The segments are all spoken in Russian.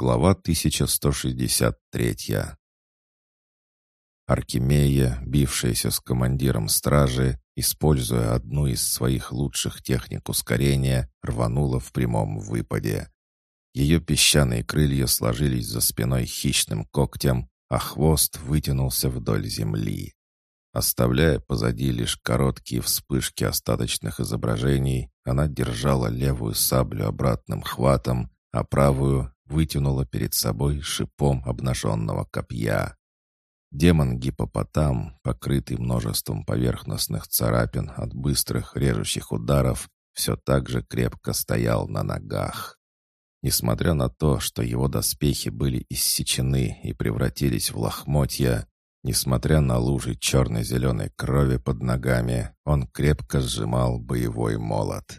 Глава 1163. Аркемия, бившаяся с командиром стражи, используя одну из своих лучших техник ускорения, рванула в прямом выпаде. Ее песчаные крылья сложились за спиной хищным когтем, а хвост вытянулся вдоль земли. Оставляя позади лишь короткие вспышки остаточных изображений, она держала левую саблю обратным хватом, а правую вытянула перед собой шипом обнаженного копья. Демон-гипопотам, покрытый множеством поверхностных царапин от быстрых режущих ударов, все так же крепко стоял на ногах. Несмотря на то, что его доспехи были иссечены и превратились в лохмотья, несмотря на лужи черно-зеленой крови под ногами, он крепко сжимал боевой молот.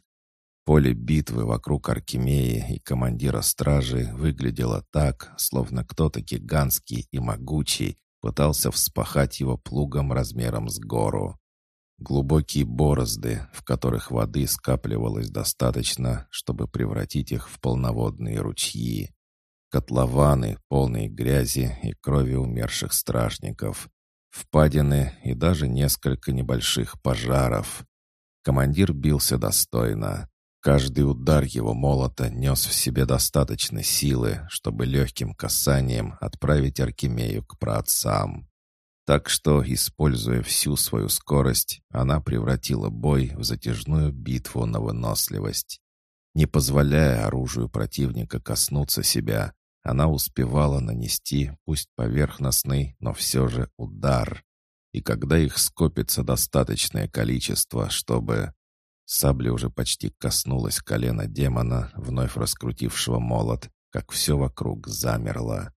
Поле битвы вокруг Аркемии и командира стражи выглядело так, словно кто-то гигантский и могучий пытался вспахать его плугом размером с гору. Глубокие борозды, в которых воды скапливалось достаточно, чтобы превратить их в полноводные ручьи. Котлованы, полные грязи и крови умерших стражников. Впадины и даже несколько небольших пожаров. Командир бился достойно. Каждый удар его молота нес в себе достаточно силы, чтобы легким касанием отправить Аркемею к праотцам. Так что, используя всю свою скорость, она превратила бой в затяжную битву на выносливость. Не позволяя оружию противника коснуться себя, она успевала нанести, пусть поверхностный, но все же удар. И когда их скопится достаточное количество, чтобы... Сабля уже почти коснулась колена демона, вновь раскрутившего молот, как все вокруг замерло.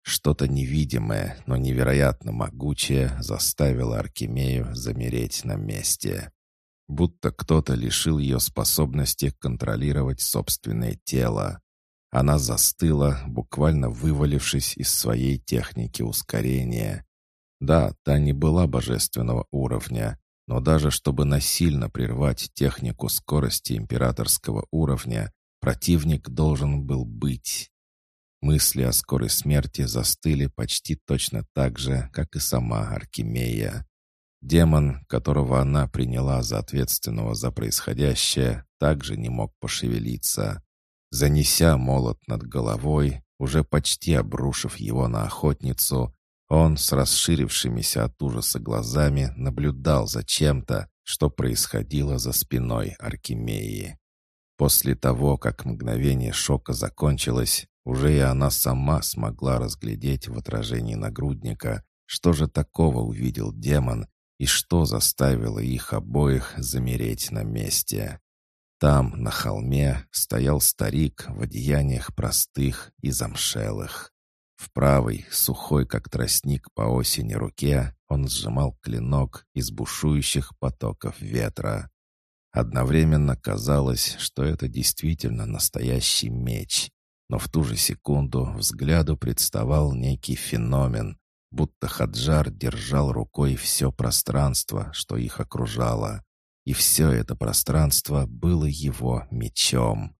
Что-то невидимое, но невероятно могучее заставило Аркемею замереть на месте. Будто кто-то лишил ее способности контролировать собственное тело. Она застыла, буквально вывалившись из своей техники ускорения. Да, та не была божественного уровня, но даже чтобы насильно прервать технику скорости императорского уровня, противник должен был быть. Мысли о скорой смерти застыли почти точно так же, как и сама Аркемия. Демон, которого она приняла за ответственного за происходящее, также не мог пошевелиться. Занеся молот над головой, уже почти обрушив его на охотницу, он с расширившимися от ужаса глазами наблюдал за чем-то, что происходило за спиной Аркемии. После того, как мгновение шока закончилось, уже и она сама смогла разглядеть в отражении нагрудника, что же такого увидел демон и что заставило их обоих замереть на месте. Там, на холме, стоял старик в одеяниях простых и замшелых. В правой, сухой как тростник по осени руке, он сжимал клинок из бушующих потоков ветра. Одновременно казалось, что это действительно настоящий меч, но в ту же секунду взгляду представал некий феномен, будто Хаджар держал рукой все пространство, что их окружало, и все это пространство было его мечом.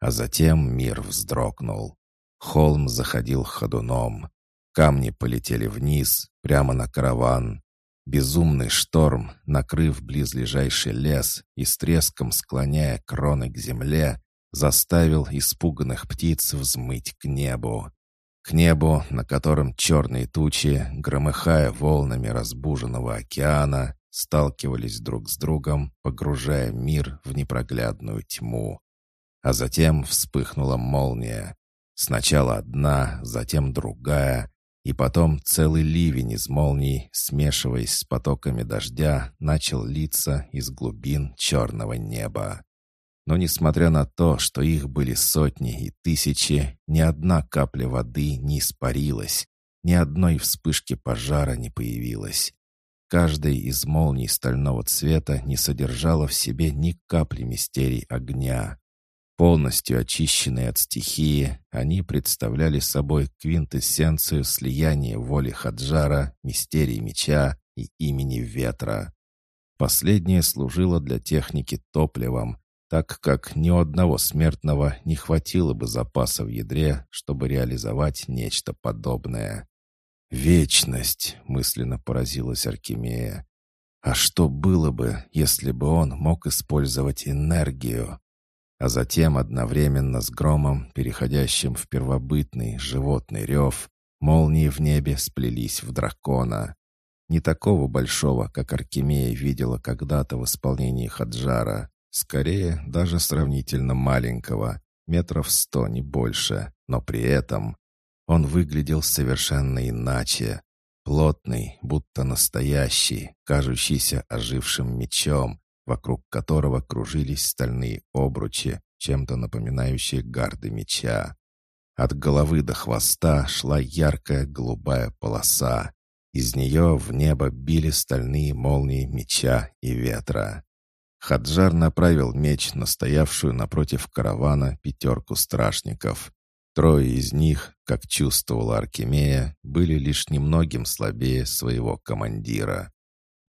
А затем мир вздрогнул. Холм заходил ходуном. Камни полетели вниз, прямо на караван. Безумный шторм, накрыв близлежащий лес и с треском склоняя кроны к земле, заставил испуганных птиц взмыть к небу. К небу, на котором черные тучи, громыхая волнами разбуженного океана, сталкивались друг с другом, погружая мир в непроглядную тьму. А затем вспыхнула молния. Сначала одна, затем другая, и потом целый ливень из молний, смешиваясь с потоками дождя, начал литься из глубин черного неба. Но несмотря на то, что их были сотни и тысячи, ни одна капля воды не испарилась, ни одной вспышки пожара не появилась. Каждая из молний стального цвета не содержала в себе ни капли мистерий огня. Полностью очищенные от стихии, они представляли собой квинтэссенцию слияния воли Хаджара, мистерии меча и имени ветра. Последнее служило для техники топливом, так как ни у одного смертного не хватило бы запаса в ядре, чтобы реализовать нечто подобное. «Вечность!» — мысленно поразилась Аркемия. «А что было бы, если бы он мог использовать энергию?» А затем одновременно с громом, переходящим в первобытный животный рев, молнии в небе сплелись в дракона. Не такого большого, как Аркемия видела когда-то в исполнении Хаджара, Скорее, даже сравнительно маленького, метров сто, не больше, но при этом он выглядел совершенно иначе. Плотный, будто настоящий, кажущийся ожившим мечом, вокруг которого кружились стальные обручи, чем-то напоминающие гарды меча. От головы до хвоста шла яркая голубая полоса. Из нее в небо били стальные молнии меча и ветра. Хаджар направил меч на стоявшую напротив каравана пятерку стражников. Трое из них, как чувствовала Аркемия, были лишь немногим слабее своего командира.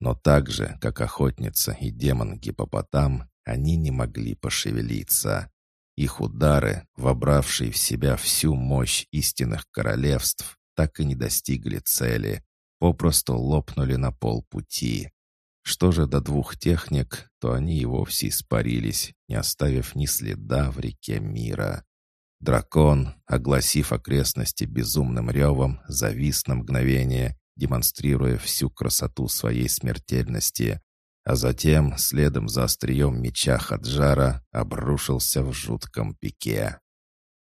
Но так же, как охотница и демон-гипопотам, они не могли пошевелиться. Их удары, вобравшие в себя всю мощь истинных королевств, так и не достигли цели, попросту лопнули на полпути. Что же до двух техник, то они и вовсе испарились, не оставив ни следа в реке мира. Дракон, огласив окрестности безумным ревом, завис на мгновение, демонстрируя всю красоту своей смертельности, а затем, следом за острием меча Хаджара, обрушился в жутком пике.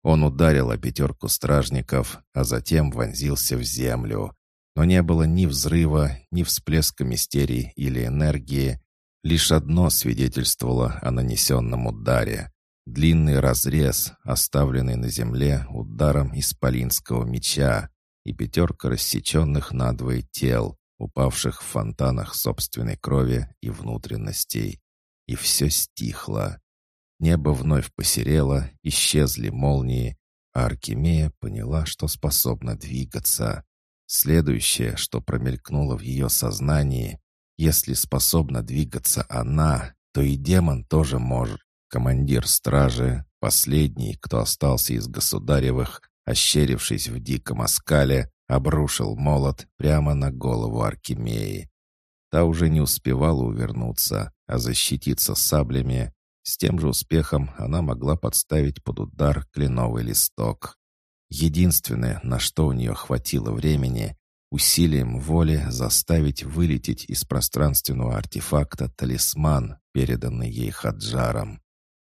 Он ударил о пятерку стражников, а затем вонзился в землю, но не было ни взрыва, ни всплеска мистерии или энергии. Лишь одно свидетельствовало о нанесенном ударе. Длинный разрез, оставленный на земле ударом исполинского меча, и пятерка рассеченных надвое тел, упавших в фонтанах собственной крови и внутренностей. И все стихло. Небо вновь посерело, исчезли молнии, а Аркемия поняла, что способна двигаться. Следующее, что промелькнуло в ее сознании, если способна двигаться она, то и демон тоже может. Командир стражи, последний, кто остался из государевых, ощерившись в диком оскале, обрушил молот прямо на голову Аркемии. Та уже не успевала увернуться, а защититься саблями. С тем же успехом она могла подставить под удар кленовый листок. Единственное, на что у нее хватило времени, усилием воли заставить вылететь из пространственного артефакта талисман, переданный ей Хаджаром.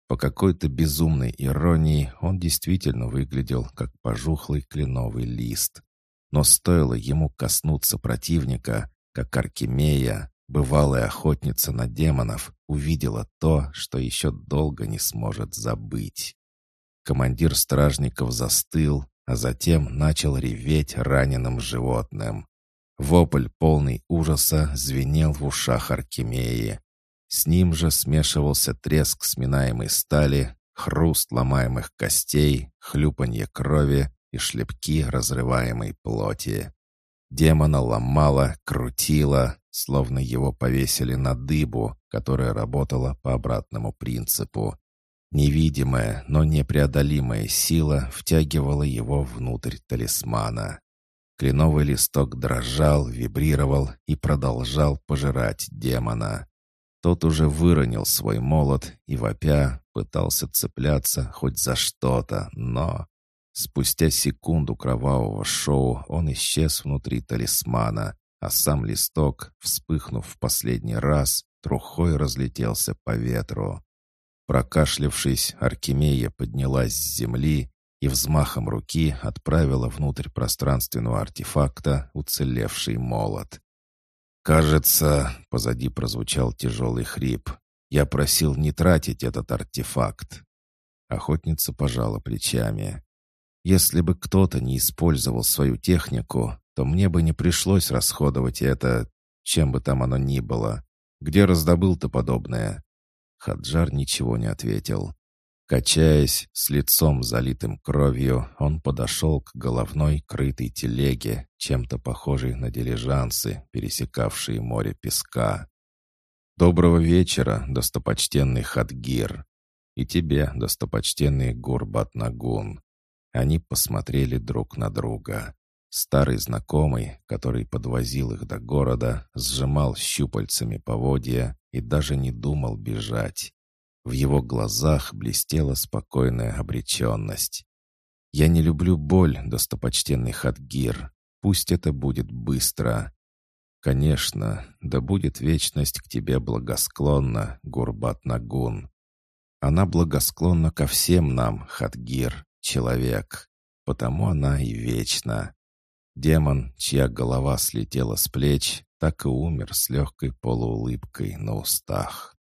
По какой-то безумной иронии он действительно выглядел как пожухлый кленовый лист. Но стоило ему коснуться противника, как Аркемия, бывалая охотница на демонов, увидела то, что еще долго не сможет забыть. Командир стражников застыл, а затем начал реветь раненым животным. Вопль, полный ужаса, звенел в ушах Аркемии. С ним же смешивался треск сминаемой стали, хруст ломаемых костей, хлюпанье крови и шлепки разрываемой плоти. Демона ломала, крутила, словно его повесили на дыбу, которая работала по обратному принципу. Невидимая, но непреодолимая сила втягивала его внутрь талисмана. Кленовый листок дрожал, вибрировал и продолжал пожирать демона. Тот уже выронил свой молот и, вопя, пытался цепляться хоть за что-то, но... Спустя секунду кровавого шоу он исчез внутри талисмана, а сам листок, вспыхнув в последний раз, трухой разлетелся по ветру. Прокашлявшись, Аркемия поднялась с земли и взмахом руки отправила внутрь пространственного артефакта уцелевший молот. «Кажется, — позади прозвучал тяжелый хрип, — я просил не тратить этот артефакт». Охотница пожала плечами. «Если бы кто-то не использовал свою технику, то мне бы не пришлось расходовать это, чем бы там оно ни было. Где раздобыл ты подобное?» Хаджар ничего не ответил. Качаясь, с лицом залитым кровью, он подошел к головной крытой телеге, чем-то похожей на дилижансы, пересекавшие море песка. «Доброго вечера, достопочтенный Хадгир!» И тебе, достопочтенный Гурбат Нагун». Они посмотрели друг на друга. Старый знакомый, который подвозил их до города, сжимал щупальцами поводья и даже не думал бежать. В его глазах блестела спокойная обреченность. «Я не люблю боль, достопочтенный Хадгир. Пусть это будет быстро». «Конечно, да будет вечность к тебе благосклонна, Гурбат Нагун. Она благосклонна ко всем нам, Хадгир, человек, потому она и вечна». Демон, чья голова слетела с плеч, так и умер с легкой полуулыбкой на устах.